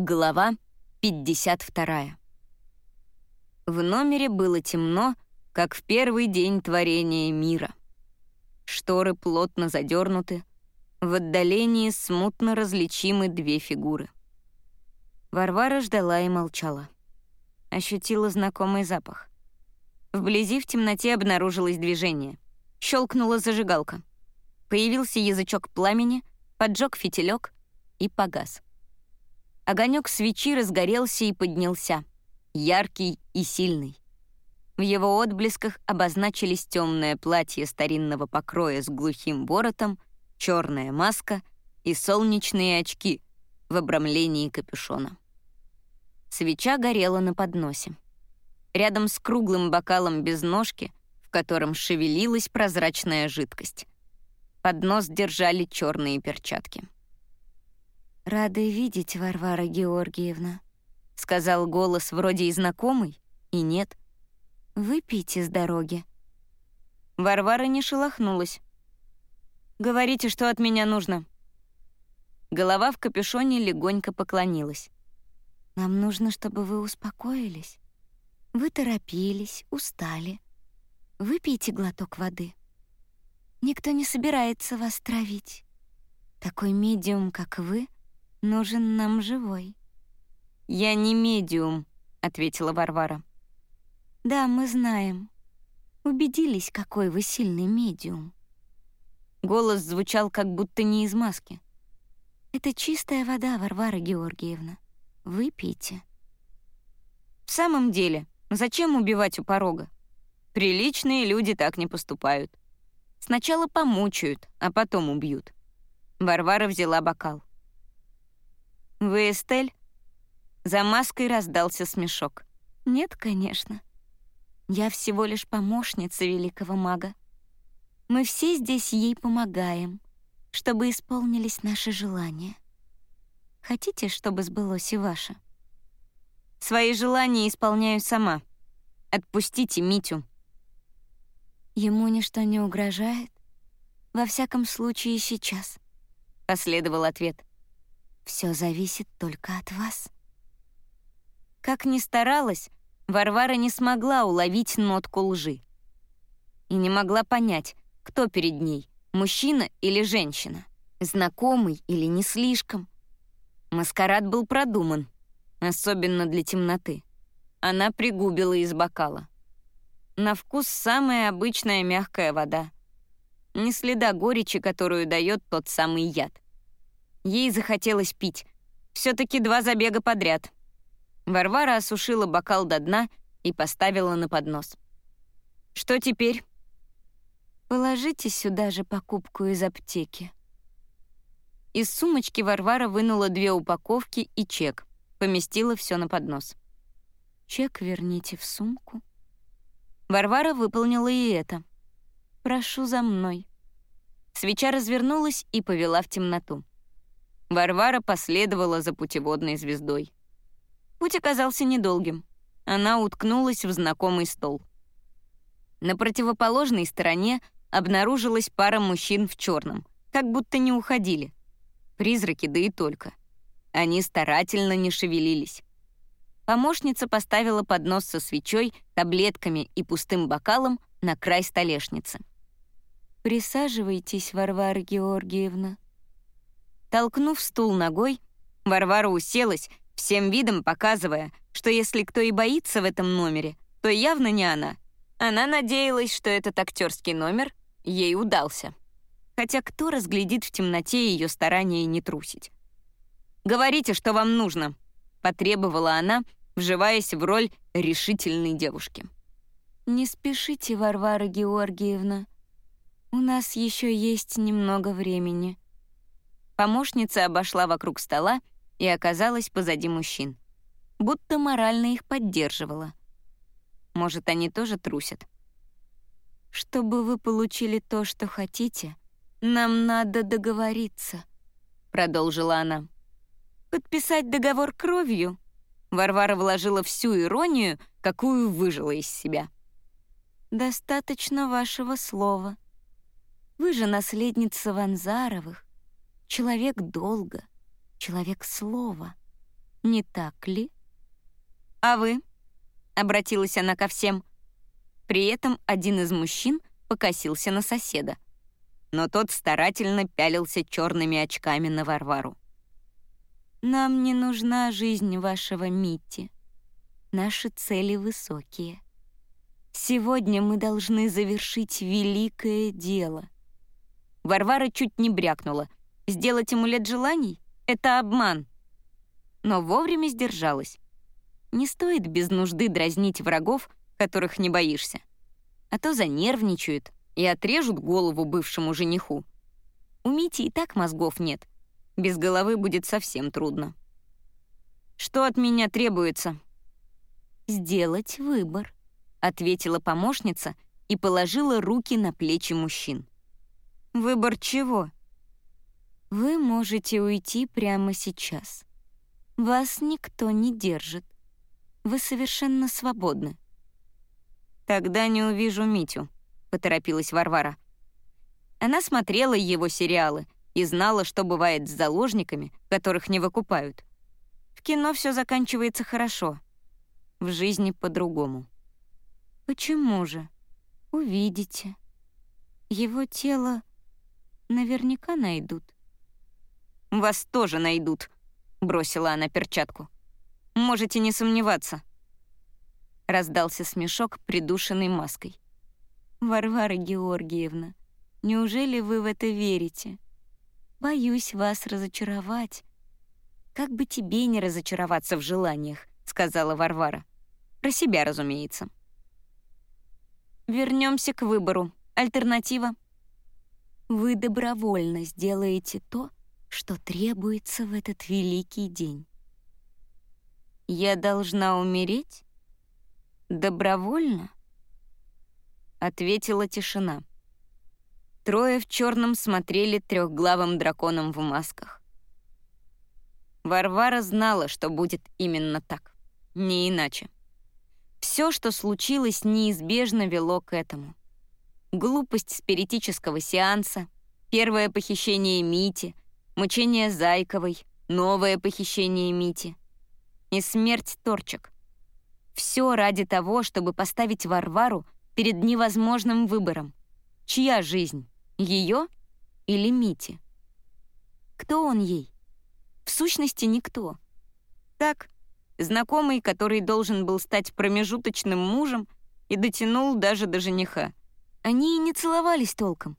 Глава 52. В номере было темно, как в первый день творения мира. Шторы плотно задернуты, в отдалении смутно различимы две фигуры. Варвара ждала и молчала. Ощутила знакомый запах. Вблизи в темноте обнаружилось движение. Щелкнула зажигалка. Появился язычок пламени, поджег фитилек и погас. Огонек свечи разгорелся и поднялся, яркий и сильный. В его отблесках обозначились темное платье старинного покроя с глухим воротом, черная маска и солнечные очки в обрамлении капюшона. Свеча горела на подносе. Рядом с круглым бокалом без ножки, в котором шевелилась прозрачная жидкость. Поднос держали черные перчатки. «Рада видеть, Варвара Георгиевна», — сказал голос вроде и знакомый, и нет. «Выпейте с дороги». Варвара не шелохнулась. «Говорите, что от меня нужно». Голова в капюшоне легонько поклонилась. «Нам нужно, чтобы вы успокоились. Вы торопились, устали. Выпейте глоток воды. Никто не собирается вас травить. Такой медиум, как вы — нужен нам живой». «Я не медиум», — ответила Варвара. «Да, мы знаем. Убедились, какой вы сильный медиум». Голос звучал как будто не из маски. «Это чистая вода, Варвара Георгиевна. Выпейте». «В самом деле, зачем убивать у порога? Приличные люди так не поступают. Сначала помучают, а потом убьют». Варвара взяла бокал. «Вы Эстель?» За маской раздался смешок. «Нет, конечно. Я всего лишь помощница великого мага. Мы все здесь ей помогаем, чтобы исполнились наши желания. Хотите, чтобы сбылось и ваше?» «Свои желания исполняю сама. Отпустите Митю». «Ему ничто не угрожает? Во всяком случае, сейчас», — последовал ответ. Все зависит только от вас. Как ни старалась, Варвара не смогла уловить нотку лжи. И не могла понять, кто перед ней, мужчина или женщина, знакомый или не слишком. Маскарад был продуман, особенно для темноты. Она пригубила из бокала. На вкус самая обычная мягкая вода. Не следа горечи, которую дает тот самый яд. Ей захотелось пить. все таки два забега подряд. Варвара осушила бокал до дна и поставила на поднос. «Что теперь?» «Положите сюда же покупку из аптеки». Из сумочки Варвара вынула две упаковки и чек. Поместила все на поднос. «Чек верните в сумку». Варвара выполнила и это. «Прошу за мной». Свеча развернулась и повела в темноту. Варвара последовала за путеводной звездой. Путь оказался недолгим. Она уткнулась в знакомый стол. На противоположной стороне обнаружилась пара мужчин в черном, как будто не уходили. Призраки, да и только. Они старательно не шевелились. Помощница поставила поднос со свечой, таблетками и пустым бокалом на край столешницы. «Присаживайтесь, Варвара Георгиевна», Толкнув стул ногой, Варвара уселась, всем видом показывая, что если кто и боится в этом номере, то явно не она. Она надеялась, что этот актерский номер ей удался. Хотя кто разглядит в темноте ее старания не трусить? «Говорите, что вам нужно», — потребовала она, вживаясь в роль решительной девушки. «Не спешите, Варвара Георгиевна. У нас еще есть немного времени», Помощница обошла вокруг стола и оказалась позади мужчин. Будто морально их поддерживала. Может, они тоже трусят. «Чтобы вы получили то, что хотите, нам надо договориться», — продолжила она. «Подписать договор кровью?» Варвара вложила всю иронию, какую выжила из себя. «Достаточно вашего слова. Вы же наследница Ванзаровых человек долга, человек слова. Не так ли? «А вы?» — обратилась она ко всем. При этом один из мужчин покосился на соседа. Но тот старательно пялился черными очками на Варвару. «Нам не нужна жизнь вашего Митти. Наши цели высокие. Сегодня мы должны завершить великое дело». Варвара чуть не брякнула. «Сделать амулет желаний? Это обман!» Но вовремя сдержалась. Не стоит без нужды дразнить врагов, которых не боишься. А то занервничают и отрежут голову бывшему жениху. У Мити и так мозгов нет. Без головы будет совсем трудно. «Что от меня требуется?» «Сделать выбор», — ответила помощница и положила руки на плечи мужчин. «Выбор чего?» «Вы можете уйти прямо сейчас. Вас никто не держит. Вы совершенно свободны». «Тогда не увижу Митю», — поторопилась Варвара. Она смотрела его сериалы и знала, что бывает с заложниками, которых не выкупают. В кино все заканчивается хорошо. В жизни по-другому. «Почему же? Увидите. Его тело наверняка найдут». «Вас тоже найдут», — бросила она перчатку. Можете не сомневаться». Раздался смешок, придушенный маской. «Варвара Георгиевна, неужели вы в это верите? Боюсь вас разочаровать». «Как бы тебе не разочароваться в желаниях», — сказала Варвара. «Про себя, разумеется». Вернемся к выбору. Альтернатива. Вы добровольно сделаете то, что требуется в этот великий день. «Я должна умереть? Добровольно?» Ответила тишина. Трое в черном смотрели трехглавым драконом в масках. Варвара знала, что будет именно так, не иначе. Все, что случилось, неизбежно вело к этому. Глупость спиритического сеанса, первое похищение Мити, мучение Зайковой, новое похищение Мити — и смерть Торчек. Все ради того, чтобы поставить Варвару перед невозможным выбором. Чья жизнь? Ее или Мити? Кто он ей? В сущности, никто. Так, знакомый, который должен был стать промежуточным мужем и дотянул даже до жениха. Они и не целовались толком.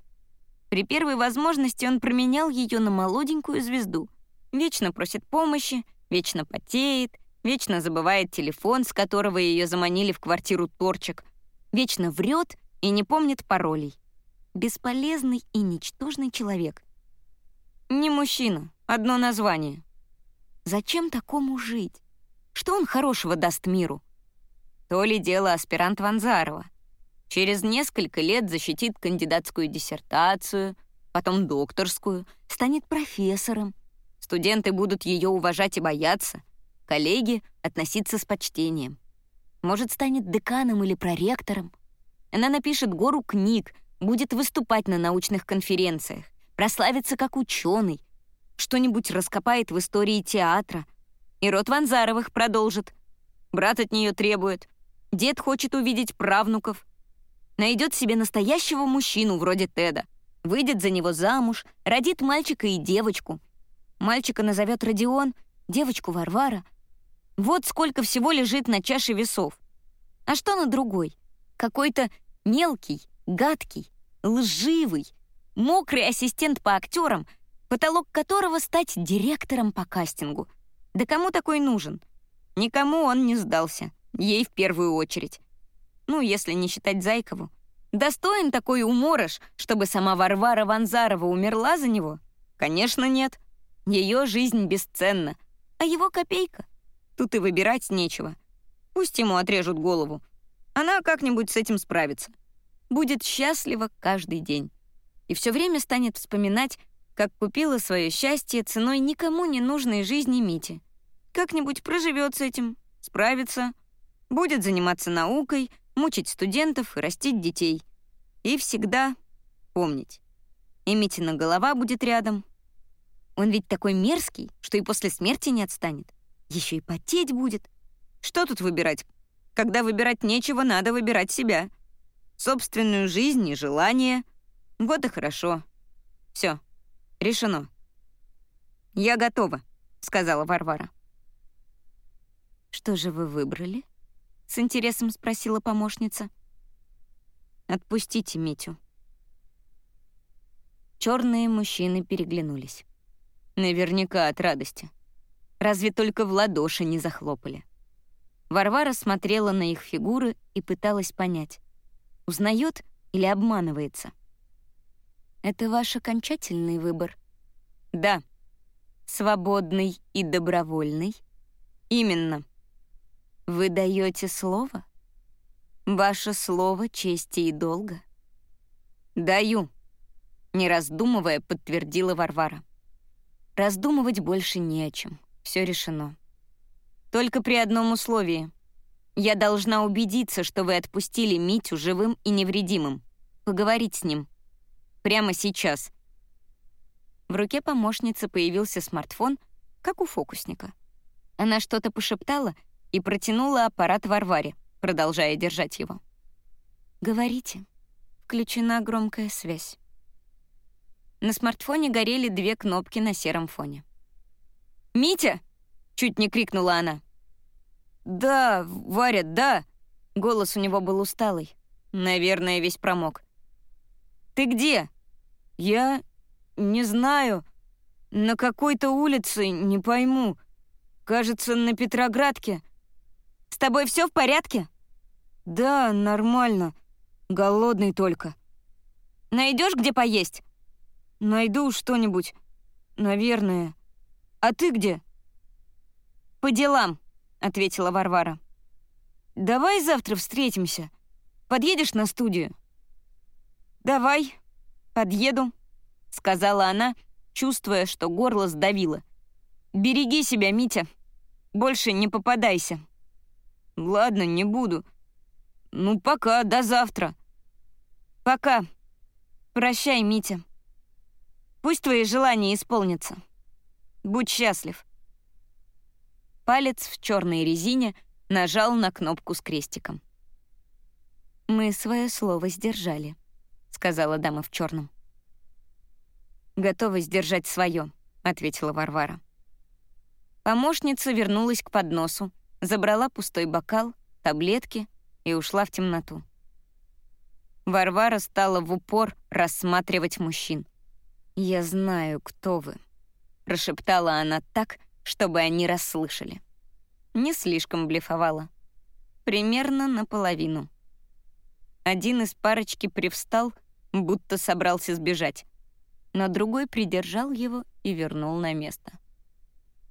При первой возможности он променял ее на молоденькую звезду. Вечно просит помощи, вечно потеет, вечно забывает телефон, с которого ее заманили в квартиру торчек, вечно врет и не помнит паролей. Бесполезный и ничтожный человек. Не мужчина, одно название. Зачем такому жить? Что он хорошего даст миру? То ли дело аспирант Ванзарова. Через несколько лет защитит кандидатскую диссертацию, потом докторскую, станет профессором, Студенты будут ее уважать и бояться, коллеги — относиться с почтением. Может, станет деканом или проректором. Она напишет гору книг, будет выступать на научных конференциях, прославится как ученый, что-нибудь раскопает в истории театра. И род Ванзаровых продолжит. Брат от нее требует. Дед хочет увидеть правнуков. Найдет себе настоящего мужчину вроде Теда. Выйдет за него замуж, родит мальчика и девочку — Мальчика назовет Родион, девочку Варвара. Вот сколько всего лежит на чаше весов. А что на другой? Какой-то мелкий, гадкий, лживый, мокрый ассистент по актерам, потолок которого стать директором по кастингу. Да кому такой нужен? Никому он не сдался, ей в первую очередь. Ну, если не считать Зайкову. Достоин такой уморож, чтобы сама Варвара Ванзарова умерла за него? Конечно, нет. Ее жизнь бесценна, а его копейка. Тут и выбирать нечего. Пусть ему отрежут голову. Она как-нибудь с этим справится. Будет счастлива каждый день. И все время станет вспоминать, как купила свое счастье ценой никому не нужной жизни Мити. Как-нибудь проживет с этим, справится, будет заниматься наукой, мучить студентов и растить детей. И всегда помнить. И Митина голова будет рядом, он ведь такой мерзкий, что и после смерти не отстанет. Еще и потеть будет. Что тут выбирать? Когда выбирать нечего, надо выбирать себя. Собственную жизнь и желание. Вот и хорошо. Все, решено. «Я готова», — сказала Варвара. «Что же вы выбрали?» — с интересом спросила помощница. «Отпустите Митю». Черные мужчины переглянулись. Наверняка от радости. Разве только в ладоши не захлопали. Варвара смотрела на их фигуры и пыталась понять, узнает или обманывается. «Это ваш окончательный выбор?» «Да». «Свободный и добровольный?» «Именно». «Вы даете слово?» «Ваше слово чести и долга?» «Даю», — не раздумывая, подтвердила Варвара. «Раздумывать больше не о чем. Все решено». Только при одном условии. Я должна убедиться, что вы отпустили Митю живым и невредимым. Поговорить с ним. Прямо сейчас. В руке помощницы появился смартфон, как у фокусника. Она что-то пошептала и протянула аппарат Варваре, продолжая держать его. «Говорите. Включена громкая связь». На смартфоне горели две кнопки на сером фоне. «Митя!» Чуть не крикнула она. «Да, Варя, да!» Голос у него был усталый. Наверное, весь промок. «Ты где?» «Я... не знаю. На какой-то улице, не пойму. Кажется, на Петроградке. С тобой все в порядке?» «Да, нормально. Голодный только». Найдешь, где поесть?» «Найду что-нибудь. Наверное. А ты где?» «По делам», — ответила Варвара. «Давай завтра встретимся. Подъедешь на студию?» «Давай, подъеду», — сказала она, чувствуя, что горло сдавило. «Береги себя, Митя. Больше не попадайся». «Ладно, не буду. Ну, пока, до завтра». «Пока. Прощай, Митя. Пусть твои желания исполнятся. Будь счастлив». Палец в черной резине нажал на кнопку с крестиком. «Мы свое слово сдержали», — сказала дама в черном. «Готова сдержать свое», — ответила Варвара. Помощница вернулась к подносу, забрала пустой бокал, таблетки и ушла в темноту. Варвара стала в упор рассматривать мужчин. «Я знаю, кто вы», — прошептала она так, чтобы они расслышали. Не слишком блефовала. Примерно наполовину. Один из парочки привстал, будто собрался сбежать, но другой придержал его и вернул на место.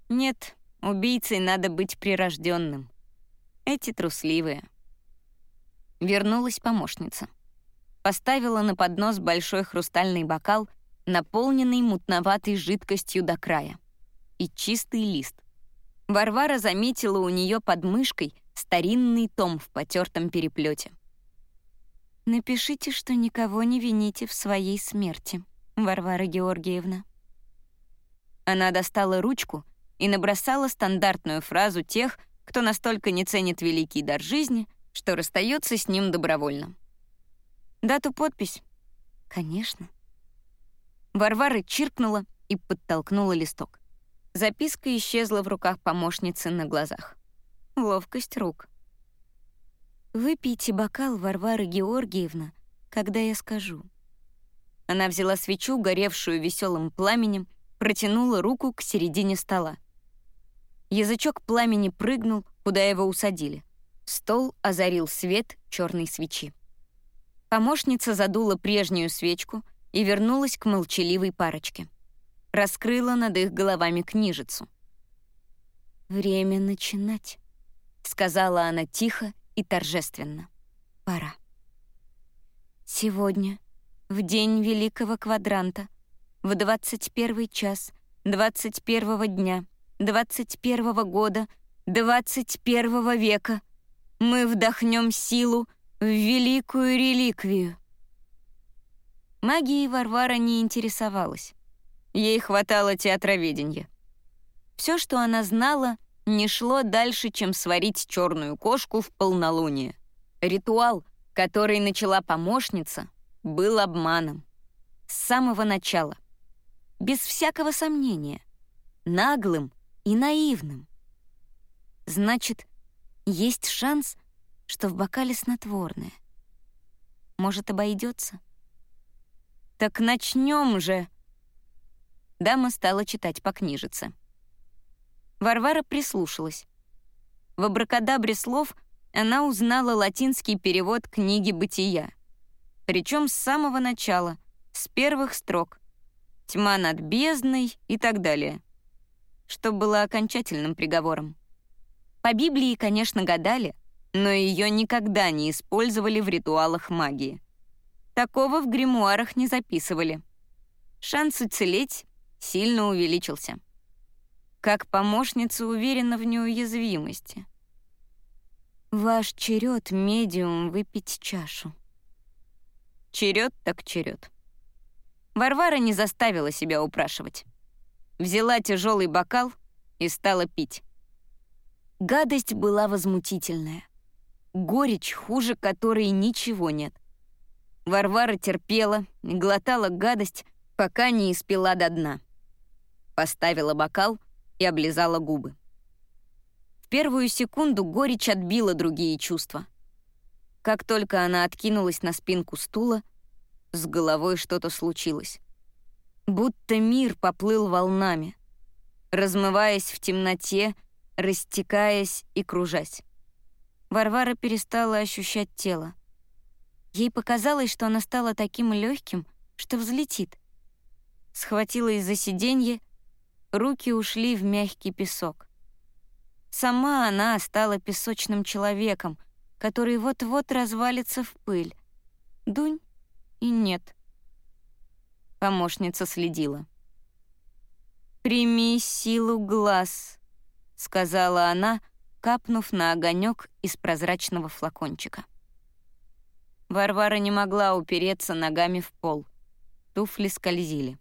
Нет, убийцей надо быть прирожденным. Эти трусливые. Вернулась помощница. Поставила на поднос большой хрустальный бокал, наполненный мутноватой жидкостью до края и чистый лист. Варвара заметила у нее под мышкой старинный том в потертом переплете. «Напишите, что никого не вините в своей смерти, Варвара Георгиевна». Она достала ручку и набросала стандартную фразу тех, кто настолько не ценит великий дар жизни, что расстается с ним добровольно. «Дату подпись?» «Конечно». Варвара чиркнула и подтолкнула листок. Записка исчезла в руках помощницы на глазах. Ловкость рук. «Выпейте бокал, Варвара Георгиевна, когда я скажу». Она взяла свечу, горевшую веселым пламенем, протянула руку к середине стола. Язычок пламени прыгнул, куда его усадили. Стол озарил свет черной свечи. Помощница задула прежнюю свечку и вернулась к молчаливой парочке раскрыла над их головами книжицу. «Время начинать», — сказала она тихо и торжественно. «Пора». Сегодня, в день Великого Квадранта, в 21 час 21 дня 21 года 21 века мы вдохнем силу в великую реликвию. Магией Варвара не интересовалась. Ей хватало театроведения. Все, что она знала, не шло дальше, чем сварить черную кошку в полнолуние. Ритуал, который начала помощница, был обманом. С самого начала. Без всякого сомнения. Наглым и наивным. Значит, есть шанс, что в бокале снотворное. Может, обойдется? Так начнем же. Дама стала читать по книжице. Варвара прислушалась. В абракадабре слов она узнала латинский перевод книги «Бытия». Причем с самого начала, с первых строк. «Тьма над бездной» и так далее. Что было окончательным приговором. По Библии, конечно, гадали, но ее никогда не использовали в ритуалах магии. Такого в гримуарах не записывали. Шанс уцелеть сильно увеличился как помощница уверена в неуязвимости. Ваш черед, медиум, выпить чашу. Черед так черед. Варвара не заставила себя упрашивать. Взяла тяжелый бокал и стала пить. Гадость была возмутительная. Горечь, хуже которой ничего нет. Варвара терпела, глотала гадость, пока не испила до дна. Поставила бокал — и облизала губы. В первую секунду горечь отбила другие чувства. Как только она откинулась на спинку стула, с головой что-то случилось. Будто мир поплыл волнами, размываясь в темноте, растекаясь и кружась. Варвара перестала ощущать тело. Ей показалось, что она стала таким легким, что взлетит. Схватилась за сиденье руки ушли в мягкий песок. Сама она стала песочным человеком, который вот-вот развалится в пыль. Дунь и нет. Помощница следила. «Прими силу глаз», — сказала она, капнув на огонек из прозрачного флакончика. Варвара не могла упереться ногами в пол. Туфли скользили.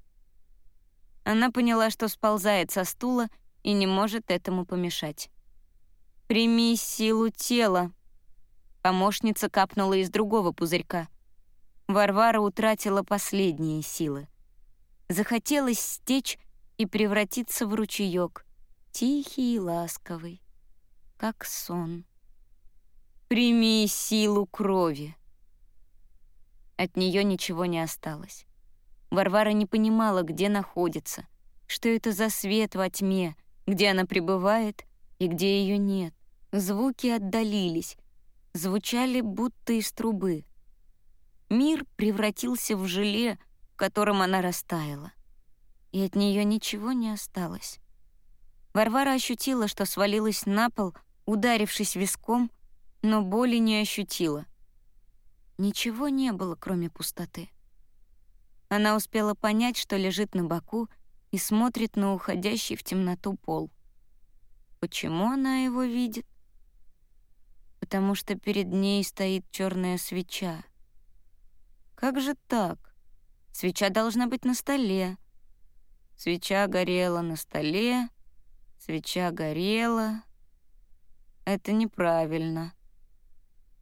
Она поняла, что сползает со стула и не может этому помешать. «Прими силу тела», — помощница капнула из другого пузырька. Варвара утратила последние силы. Захотелось стечь и превратиться в ручеёк, тихий и ласковый, как сон. «Прими силу крови». От нее ничего не осталось. Варвара не понимала, где находится, что это за свет во тьме, где она пребывает и где ее нет. Звуки отдалились, звучали будто из трубы. Мир превратился в желе, в котором она растаяла. И от нее ничего не осталось. Варвара ощутила, что свалилась на пол, ударившись виском, но боли не ощутила. Ничего не было, кроме пустоты. Она успела понять, что лежит на боку и смотрит на уходящий в темноту пол. Почему она его видит? Потому что перед ней стоит черная свеча. Как же так? Свеча должна быть на столе. Свеча горела на столе, свеча горела. Это неправильно.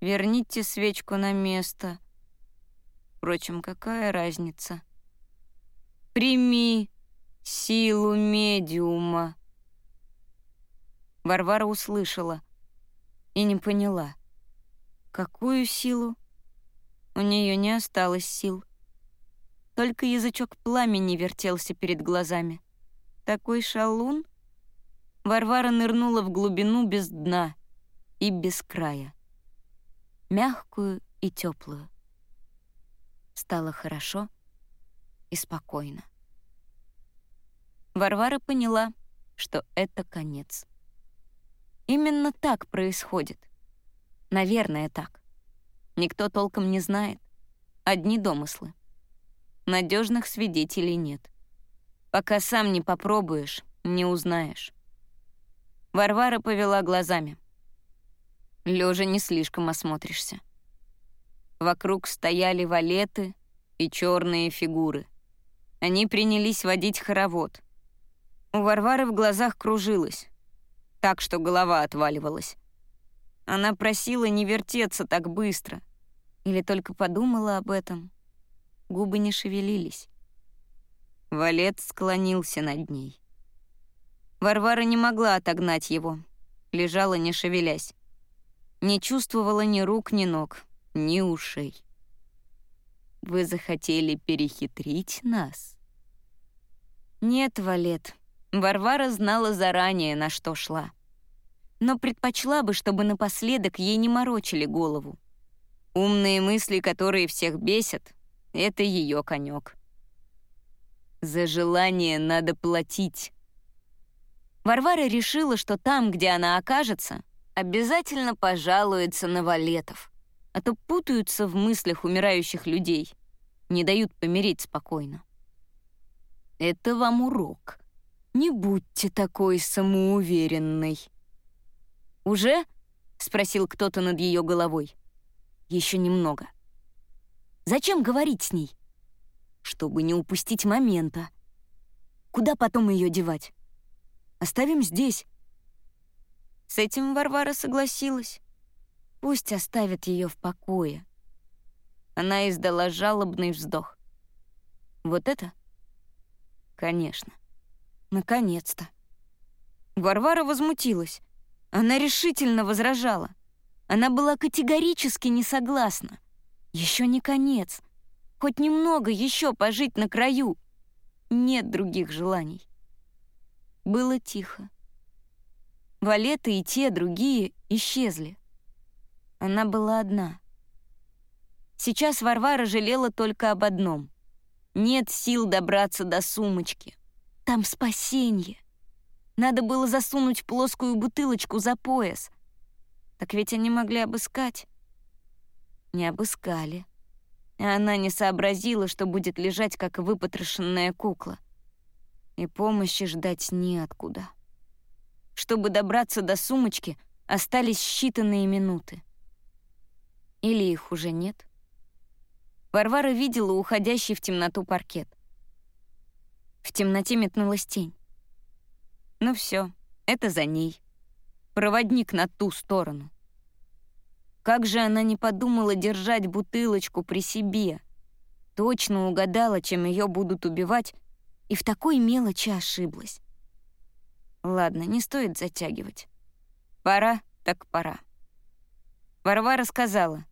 Верните свечку на место — Впрочем, какая разница? «Прими силу медиума!» Варвара услышала и не поняла. Какую силу? У нее не осталось сил. Только язычок пламени вертелся перед глазами. Такой шалун? Варвара нырнула в глубину без дна и без края. Мягкую и теплую стало хорошо и спокойно. Варвара поняла, что это конец. Именно так происходит. Наверное, так. Никто толком не знает. Одни домыслы. Надежных свидетелей нет. Пока сам не попробуешь, не узнаешь. Варвара повела глазами. Лежа не слишком осмотришься. Вокруг стояли валеты и черные фигуры. Они принялись водить хоровод. У Варвары в глазах кружилось. так что голова отваливалась. Она просила не вертеться так быстро. Или только подумала об этом. Губы не шевелились. Валет склонился над ней. Варвара не могла отогнать его. Лежала, не шевелясь. Не чувствовала ни рук, ни ног, ни ушей. «Вы захотели перехитрить нас?» «Нет, Валет», Варвара знала заранее, на что шла. Но предпочла бы, чтобы напоследок ей не морочили голову. Умные мысли, которые всех бесят, — это ее конек. За желание надо платить. Варвара решила, что там, где она окажется, обязательно пожалуется на валетов, а то путаются в мыслях умирающих людей, не дают помереть спокойно. Это вам урок. Не будьте такой самоуверенной. «Уже?» — спросил кто-то над ее головой. Еще немного. Зачем говорить с ней? Чтобы не упустить момента. Куда потом ее девать? Оставим здесь. С этим Варвара согласилась. Пусть оставят ее в покое. Она издала жалобный вздох. Вот это? Конечно. Наконец-то. Варвара возмутилась. Она решительно возражала. Она была категорически не согласна. Еще не конец. Хоть немного еще пожить на краю. Нет других желаний. Было тихо. Валеты и те, другие, исчезли. Она была одна. Сейчас Варвара жалела только об одном. Нет сил добраться до сумочки. Там спасенье. Надо было засунуть плоскую бутылочку за пояс. Так ведь они могли обыскать. Не обыскали. А она не сообразила, что будет лежать, как выпотрошенная кукла. И помощи ждать неоткуда. Чтобы добраться до сумочки, остались считанные минуты. Или их уже нет? Варвара видела уходящий в темноту паркет. В темноте метнулась тень. Ну все, это за ней. Проводник на ту сторону. Как же она не подумала держать бутылочку при себе? Точно угадала, чем ее будут убивать, и в такой мелочи ошиблась. Ладно, не стоит затягивать. Пора, так пора. Варвара сказала,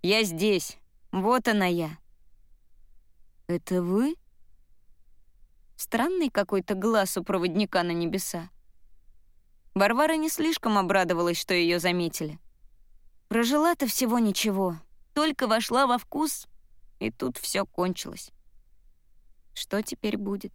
«Я здесь, вот она я». «Это вы?» Странный какой-то глаз у проводника на небеса. Варвара не слишком обрадовалась, что ее заметили. Прожила-то всего ничего, только вошла во вкус, и тут все кончилось. Что теперь будет?